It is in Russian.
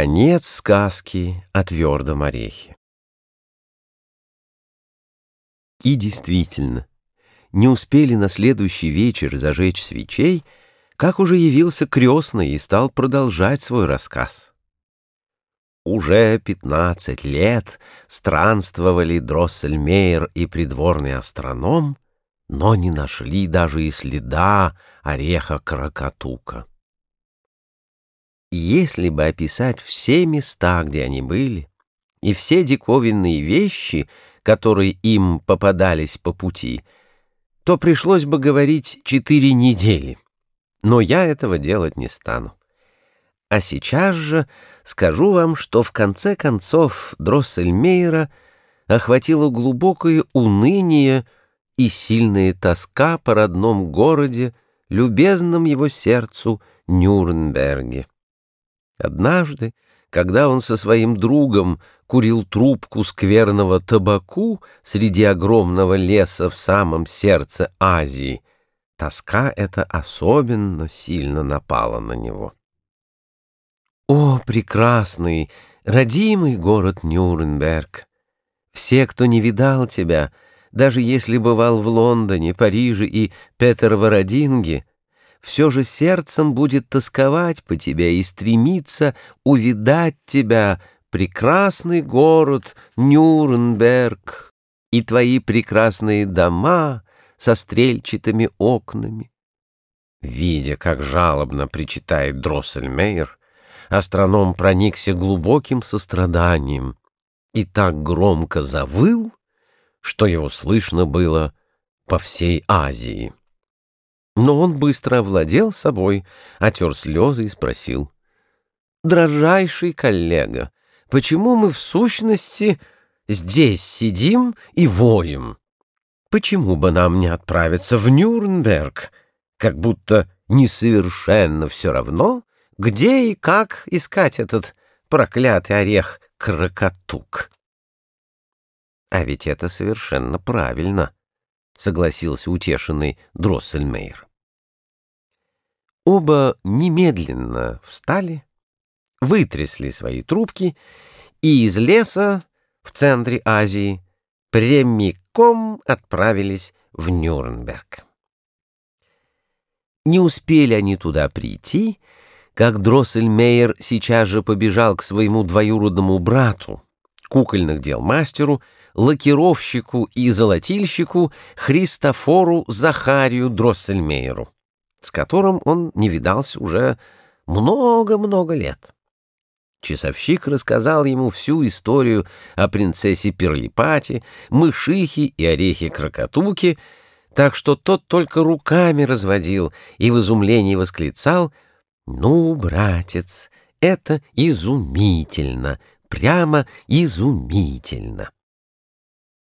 Конец сказки о твердом орехе. И действительно, не успели на следующий вечер зажечь свечей, как уже явился крестный и стал продолжать свой рассказ. Уже пятнадцать лет странствовали Дроссельмейер и придворный астроном, но не нашли даже и следа ореха Крокотука. Если бы описать все места, где они были, и все диковинные вещи, которые им попадались по пути, то пришлось бы говорить четыре недели. Но я этого делать не стану. А сейчас же скажу вам, что в конце концов Дроссельмейера охватило глубокое уныние и сильная тоска по родном городе, любезном его сердцу Нюрнберге. Однажды, когда он со своим другом курил трубку скверного табаку среди огромного леса в самом сердце Азии, тоска эта особенно сильно напала на него. О, прекрасный, родимый город Нюрнберг! Все, кто не видал тебя, даже если бывал в Лондоне, Париже и Петервородинге, все же сердцем будет тосковать по тебе и стремиться увидать тебя, прекрасный город Нюрнберг, и твои прекрасные дома со стрельчатыми окнами. Видя, как жалобно причитает Дроссельмейер, астроном проникся глубоким состраданием и так громко завыл, что его слышно было по всей Азии. Но он быстро овладел собой, отер слезы и спросил. «Дрожайший коллега, почему мы в сущности здесь сидим и воем? Почему бы нам не отправиться в Нюрнберг, как будто несовершенно все равно, где и как искать этот проклятый орех крокотук?» «А ведь это совершенно правильно», — согласился утешенный Дроссельмейр. Оба немедленно встали, вытрясли свои трубки и из леса в центре Азии прямиком отправились в Нюрнберг. Не успели они туда прийти, как Дроссельмейер сейчас же побежал к своему двоюродному брату, кукольных дел мастеру, лакировщику и золотильщику Христофору Захарию Дроссельмейеру с которым он не видался уже много-много лет. Часовщик рассказал ему всю историю о принцессе Перлипате, мышихе и орехе Крокотуке, так что тот только руками разводил и в изумлении восклицал «Ну, братец, это изумительно, прямо изумительно!»